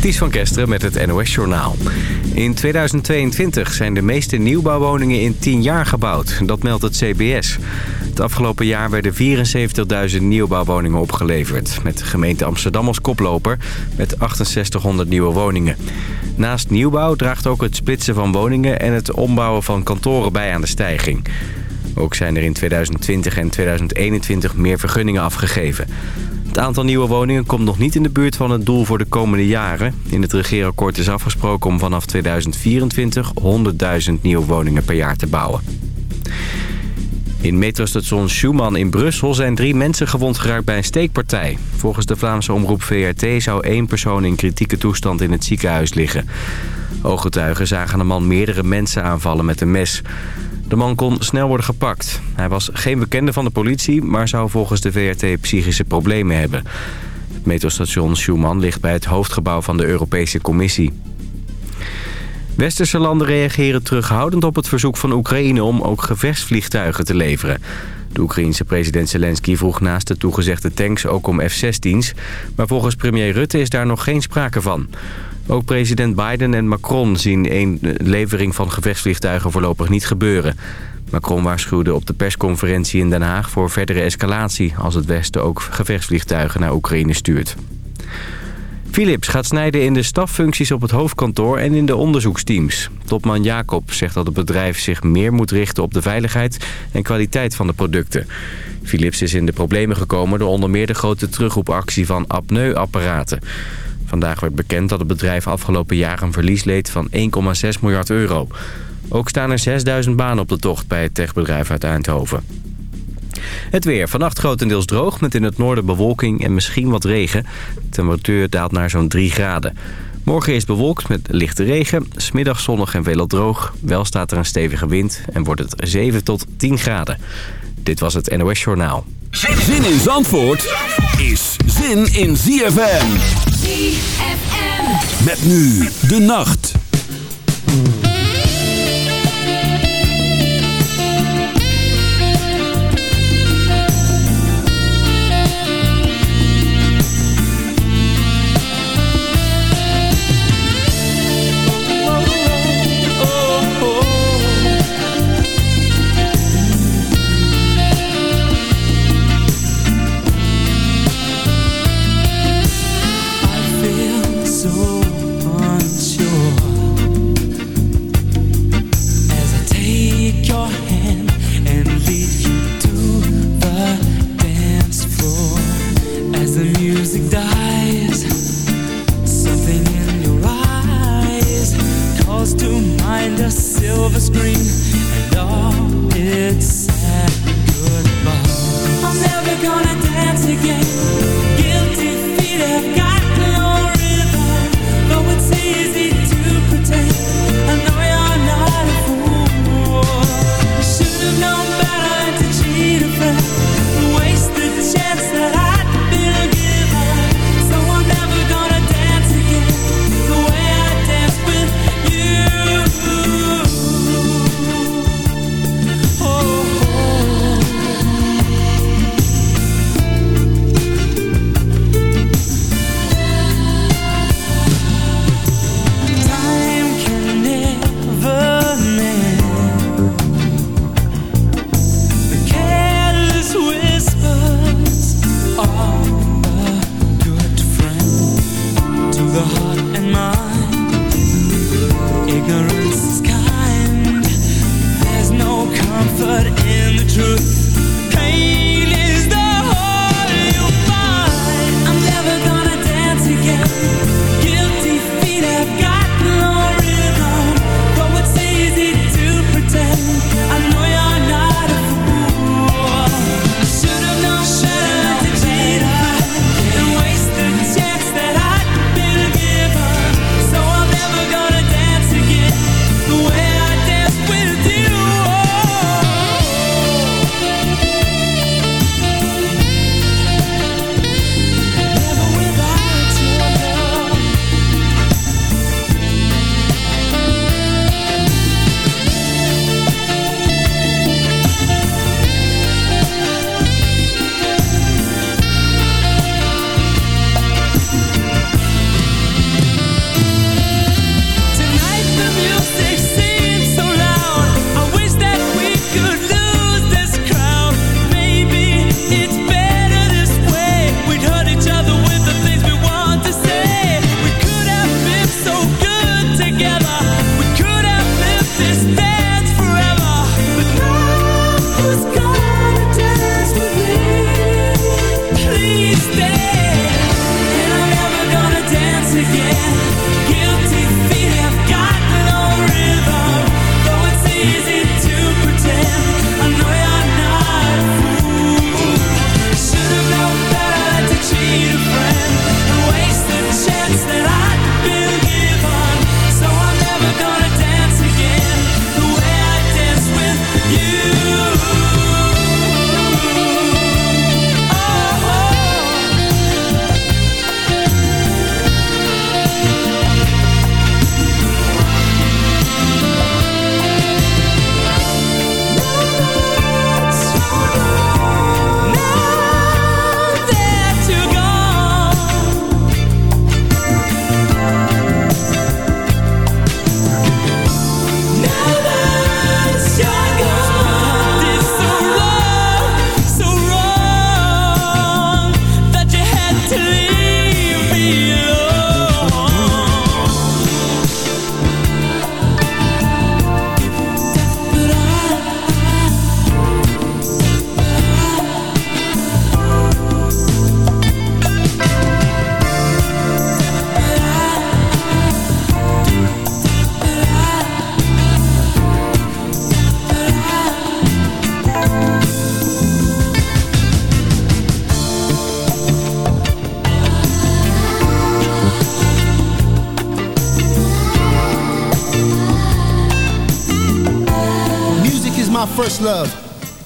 Ties van Kesteren met het NOS-journaal. In 2022 zijn de meeste nieuwbouwwoningen in 10 jaar gebouwd. Dat meldt het CBS. Het afgelopen jaar werden 74.000 nieuwbouwwoningen opgeleverd. Met de gemeente Amsterdam als koploper met 6800 nieuwe woningen. Naast nieuwbouw draagt ook het splitsen van woningen... en het ombouwen van kantoren bij aan de stijging. Ook zijn er in 2020 en 2021 meer vergunningen afgegeven. Het aantal nieuwe woningen komt nog niet in de buurt van het doel voor de komende jaren. In het regeerakkoord is afgesproken om vanaf 2024 100.000 nieuwe woningen per jaar te bouwen. In metrostation Schumann in Brussel zijn drie mensen gewond geraakt bij een steekpartij. Volgens de Vlaamse omroep VRT zou één persoon in kritieke toestand in het ziekenhuis liggen. Ooggetuigen zagen een man meerdere mensen aanvallen met een mes. De man kon snel worden gepakt. Hij was geen bekende van de politie, maar zou volgens de VRT psychische problemen hebben. Het metrostation Schumann ligt bij het hoofdgebouw van de Europese Commissie. Westerse landen reageren terughoudend op het verzoek van Oekraïne om ook gevechtsvliegtuigen te leveren. De Oekraïense president Zelensky vroeg naast de toegezegde tanks ook om F-16's, maar volgens premier Rutte is daar nog geen sprake van. Ook president Biden en Macron zien een levering van gevechtsvliegtuigen voorlopig niet gebeuren. Macron waarschuwde op de persconferentie in Den Haag voor verdere escalatie... als het Westen ook gevechtsvliegtuigen naar Oekraïne stuurt. Philips gaat snijden in de staffuncties op het hoofdkantoor en in de onderzoeksteams. Topman Jacob zegt dat het bedrijf zich meer moet richten op de veiligheid en kwaliteit van de producten. Philips is in de problemen gekomen door onder meer de grote terugroepactie van apneuapparaten. Vandaag werd bekend dat het bedrijf afgelopen jaar een verlies leed van 1,6 miljard euro. Ook staan er 6000 banen op de tocht bij het techbedrijf uit Eindhoven. Het weer. Vannacht grotendeels droog met in het noorden bewolking en misschien wat regen. De temperatuur daalt naar zo'n 3 graden. Morgen is bewolkt met lichte regen. Smiddag zonnig en veelal droog. Wel staat er een stevige wind en wordt het 7 tot 10 graden. Dit was het NOS Journaal. Zin in Zandvoort is zin in ZFM. Met nu de nacht.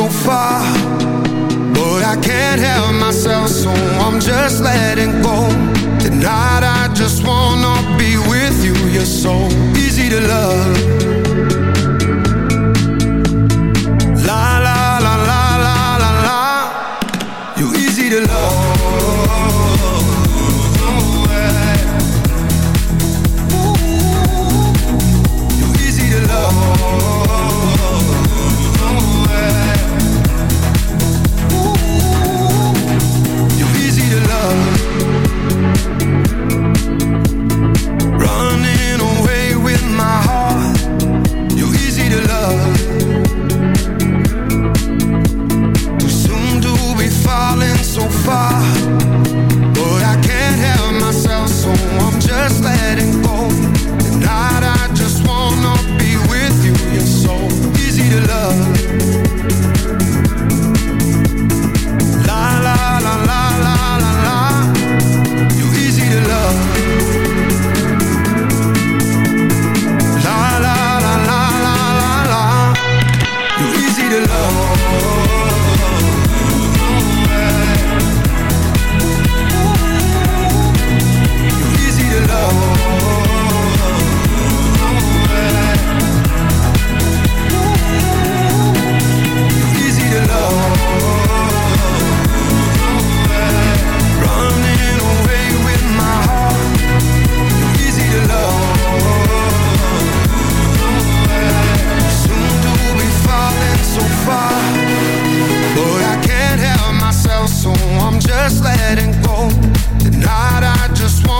so far. But I can't help myself So I'm just letting go. Tonight I just wanna be with you You're so easy to love. far. just want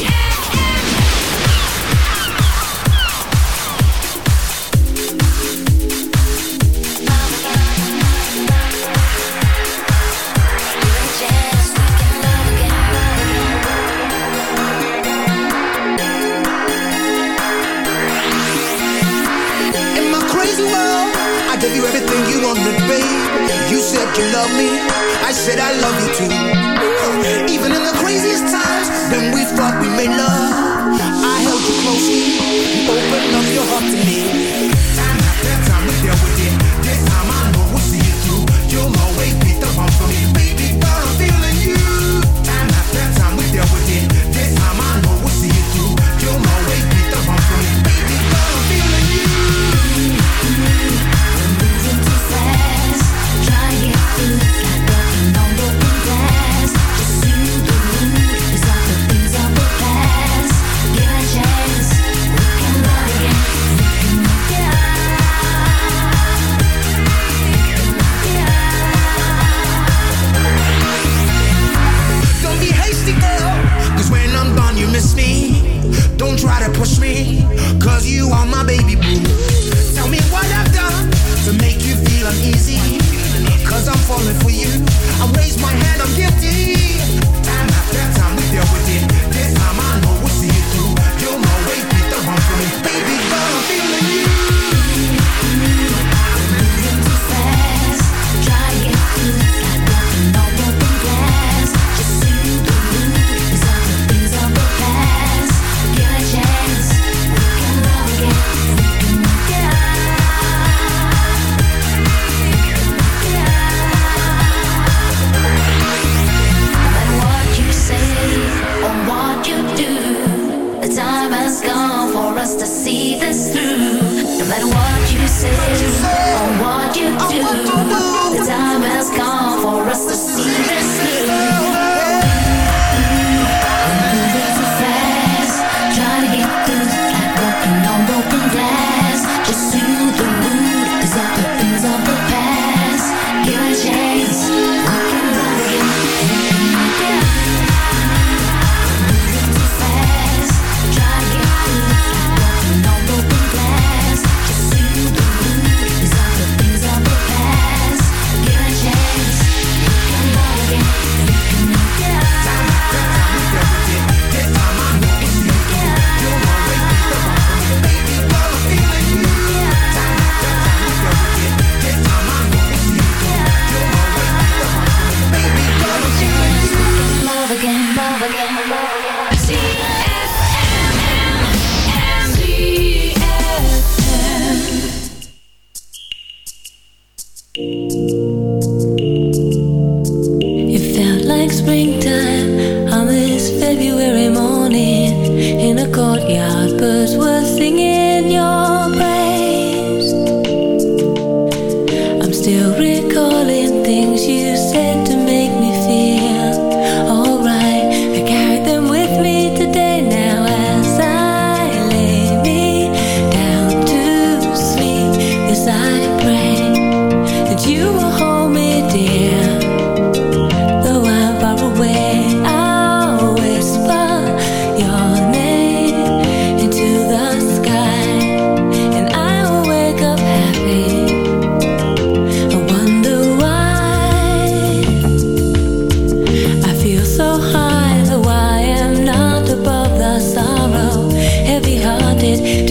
Babe. You said you love me, I said I love you too. Even in the craziest times, when we thought we made love, I held you closely, you opened up your heart to me. Into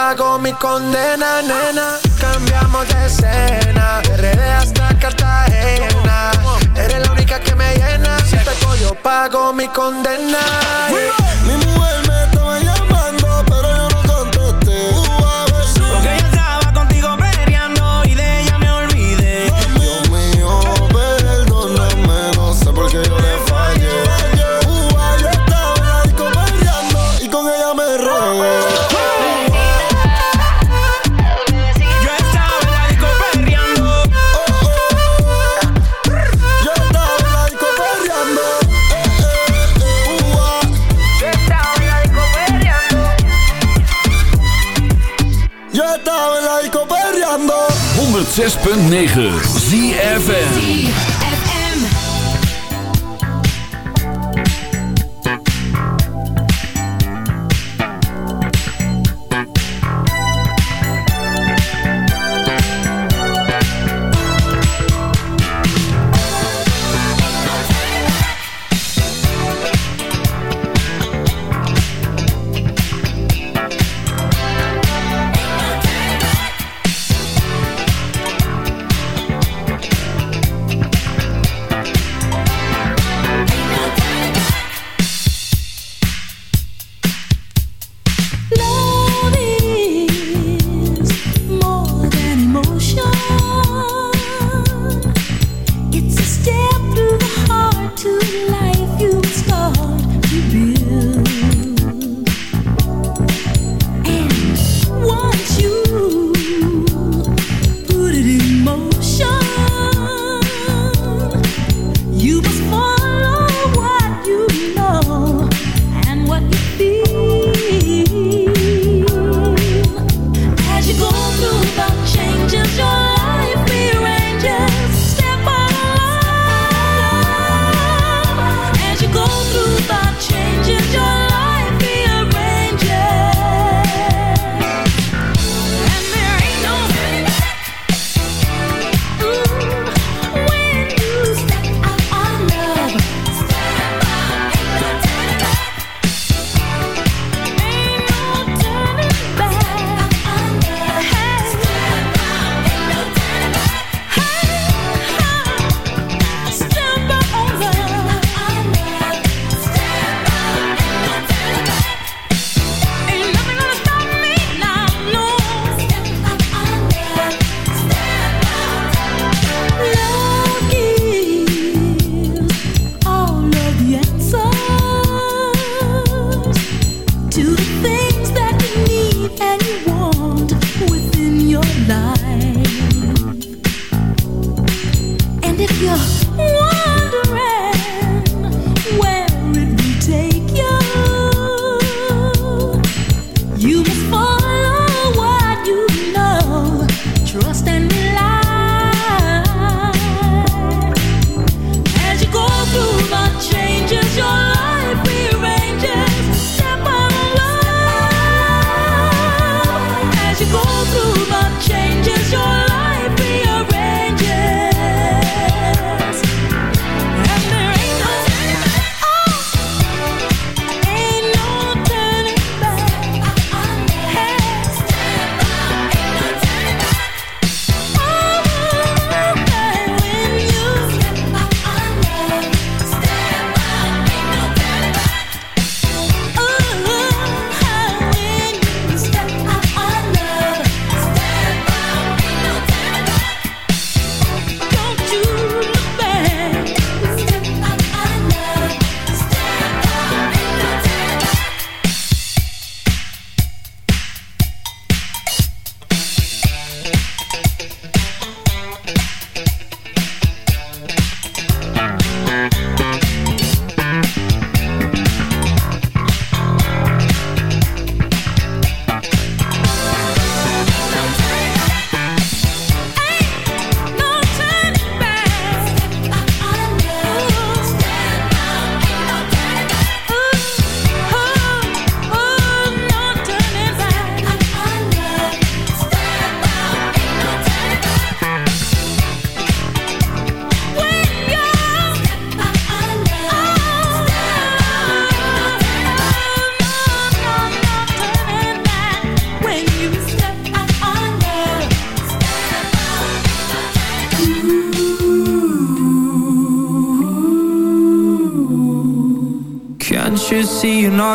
pago mi condena, nena. Cambiamos de escena, de hasta Cartagena. Eres la única que me llena. Si te yo pago mi condena. 106.9 ZFN